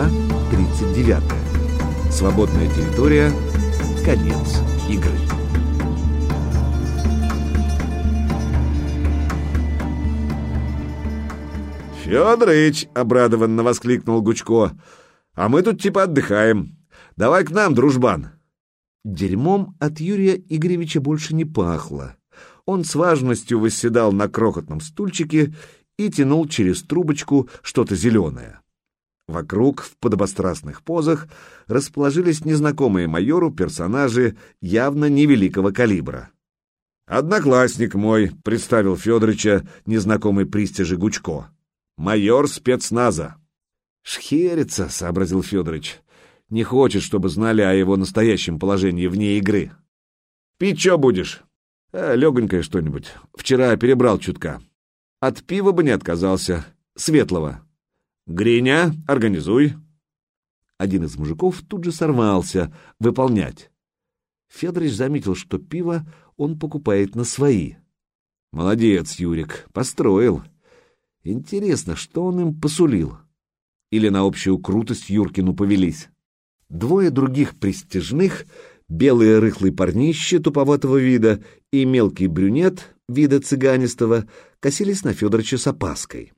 Глава 39. Свободная территория. Конец игры. «Федорыч!» — обрадованно воскликнул Гучко. «А мы тут типа отдыхаем. Давай к нам, дружбан!» Дерьмом от Юрия Игоревича больше не пахло. Он с важностью восседал на крохотном стульчике и тянул через трубочку что-то зеленое. Вокруг, в подобострастных позах, расположились незнакомые майору персонажи явно невеликого калибра. «Одноклассник мой», — представил Федоровича незнакомый пристижи Гучко. «Майор спецназа». «Шхерится», — сообразил Федорович. «Не хочет, чтобы знали о его настоящем положении вне игры». «Пить что будешь?» «А, легонькое что-нибудь. Вчера перебрал чутка. От пива бы не отказался. Светлого». «Гриня, организуй». Один из мужиков тут же сорвался выполнять. Федорович заметил, что пиво он покупает на свои. Молодец, Юрик, построил. Интересно, что он им посулил? Или на общую крутость Юркину повелись? Двое других престижных, белый рыхлый парнище туповатого вида и мелкий брюнет вида цыганистого, косились на Федоровича с опаской.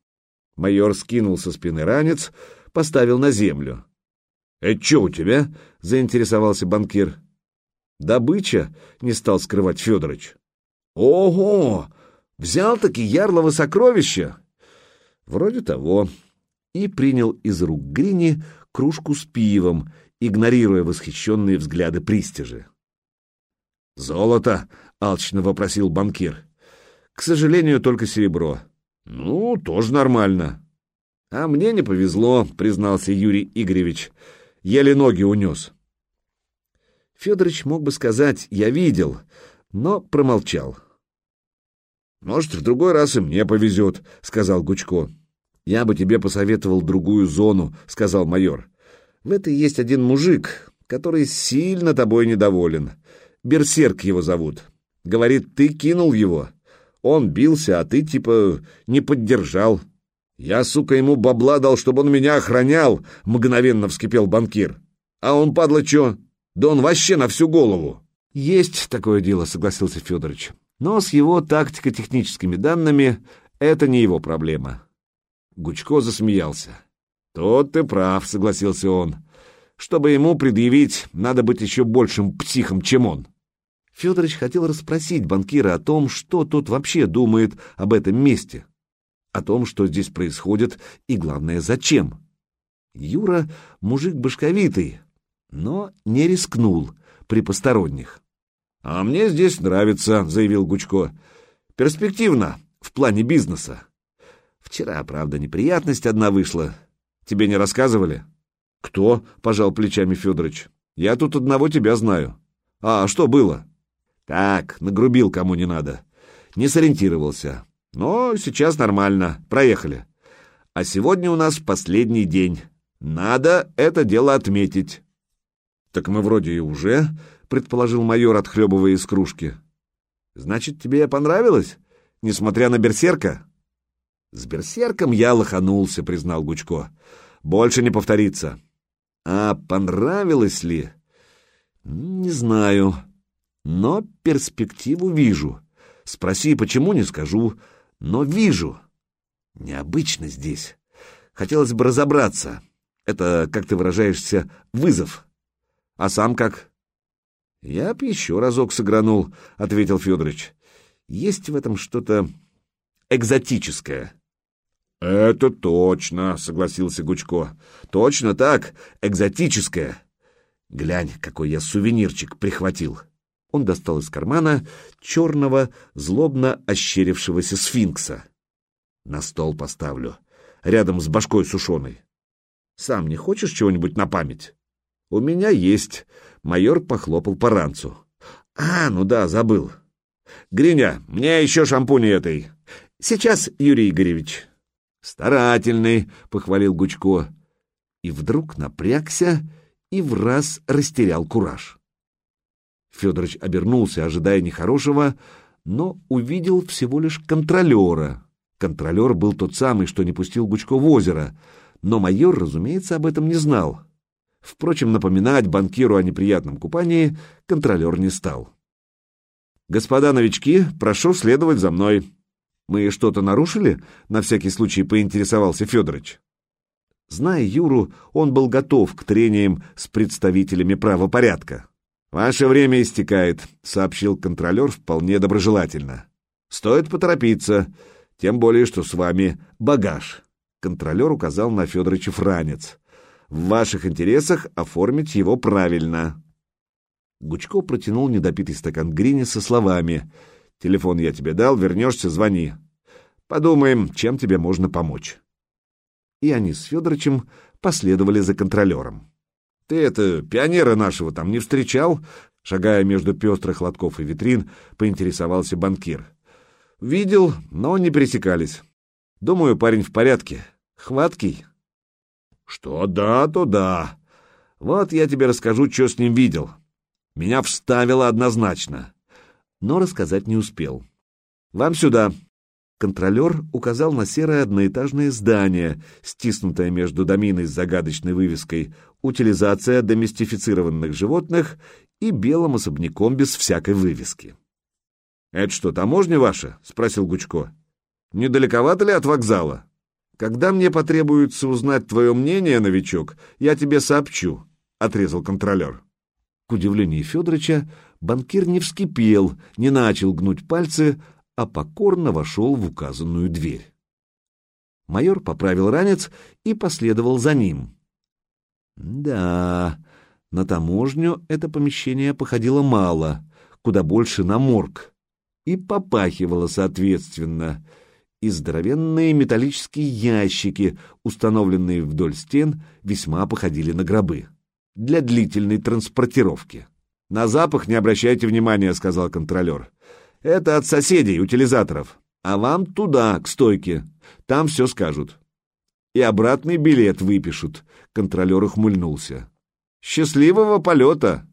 Майор скинул со спины ранец, поставил на землю. — Это что у тебя? — заинтересовался банкир. — Добыча, — не стал скрывать Федорович. — Ого! Взял-таки ярлово сокровище! — Вроде того. И принял из рук Грини кружку с пивом, игнорируя восхищенные взгляды пристижи. «Золото?» — алчно вопросил банкир. «К сожалению, только серебро». «Ну, тоже нормально». «А мне не повезло», — признался Юрий Игоревич. «Еле ноги унес». Федорович мог бы сказать «я видел», но промолчал. «Может, в другой раз и мне повезет», — сказал Гучко. «Я бы тебе посоветовал другую зону», — сказал майор. «В этой есть один мужик, который сильно тобой недоволен. Берсерк его зовут. Говорит, ты кинул его. Он бился, а ты, типа, не поддержал. Я, сука, ему бабла дал, чтобы он меня охранял, мгновенно вскипел банкир. А он, падла, чё? Да он вообще на всю голову. Есть такое дело, согласился Федорович. Но с его тактико-техническими данными это не его проблема. Гучко засмеялся. «Тот ты прав», — согласился он. «Чтобы ему предъявить, надо быть еще большим психом, чем он». Федорович хотел расспросить банкира о том, что тот вообще думает об этом месте, о том, что здесь происходит и, главное, зачем. Юра — мужик башковитый, но не рискнул при посторонних. — А мне здесь нравится, — заявил Гучко. — Перспективно, в плане бизнеса. Вчера, правда, неприятность одна вышла. Тебе не рассказывали? — Кто? — пожал плечами Федорович. — Я тут одного тебя знаю. — А что было? — так, нагрубил кому не надо. Не сориентировался. Но сейчас нормально. Проехали. А сегодня у нас последний день. Надо это дело отметить. Так мы вроде и уже, предположил майор, отхлебывая из кружки. Значит, тебе понравилось? Несмотря на берсерка? С берсерком я лоханулся, признал Гучко. Больше не повторится. А понравилось ли? Не знаю но перспективу вижу. Спроси, почему, не скажу, но вижу. Необычно здесь. Хотелось бы разобраться. Это, как ты выражаешься, вызов. А сам как? Я б еще разок сыгранул, — ответил Федорович. Есть в этом что-то экзотическое. Это точно, — согласился Гучко. Точно так, экзотическое. Глянь, какой я сувенирчик прихватил. — он достал из кармана черного, злобно ощерившегося сфинкса. На стол поставлю, рядом с башкой сушеной. Сам не хочешь чего-нибудь на память? У меня есть. Майор похлопал по ранцу. А, ну да, забыл. Гриня, мне еще шампунь этой. Сейчас, Юрий Игоревич. Старательный, похвалил Гучко. И вдруг напрягся и в раз растерял кураж. Федорович обернулся, ожидая нехорошего, но увидел всего лишь контролера. Контролер был тот самый, что не пустил Гучко в озеро, но майор, разумеется, об этом не знал. Впрочем, напоминать банкиру о неприятном купании контролер не стал. «Господа новички, прошу следовать за мной». «Мы что-то нарушили?» — на всякий случай поинтересовался Федорович. Зная Юру, он был готов к трениям с представителями правопорядка. «Ваше время истекает», — сообщил контролер вполне доброжелательно. «Стоит поторопиться, тем более, что с вами багаж». Контролер указал на Федоровича франец. «В ваших интересах оформить его правильно». Гучко протянул недопитый стакан грини со словами «Телефон я тебе дал, вернешься, звони. Подумаем, чем тебе можно помочь» и они с Федорычем последовали за контролером. «Ты это, пионера нашего там не встречал?» Шагая между пестрых лотков и витрин, поинтересовался банкир. «Видел, но не пересекались. Думаю, парень в порядке. Хваткий». «Что да, то да. Вот я тебе расскажу, что с ним видел. Меня вставило однозначно». Но рассказать не успел. «Вам сюда», Контролер указал на серое одноэтажное здание, стиснутое между доминой с загадочной вывеской «Утилизация доместифицированных животных» и белым особняком без всякой вывески. «Это что, таможня ваша?» — спросил Гучко. «Недалековато ли от вокзала? Когда мне потребуется узнать твое мнение, новичок, я тебе сообщу», — отрезал контролер. К удивлению Федоровича, банкир не вскипел, не начал гнуть пальцы, а покорно вошел в указанную дверь. Майор поправил ранец и последовал за ним. Да, на таможню это помещение походило мало, куда больше на морг, и попахивало соответственно, и здоровенные металлические ящики, установленные вдоль стен, весьма походили на гробы для длительной транспортировки. «На запах не обращайте внимания», — сказал контролер. Это от соседей, утилизаторов. А вам туда, к стойке. Там все скажут. И обратный билет выпишут. Контролер ухмыльнулся. Счастливого полета!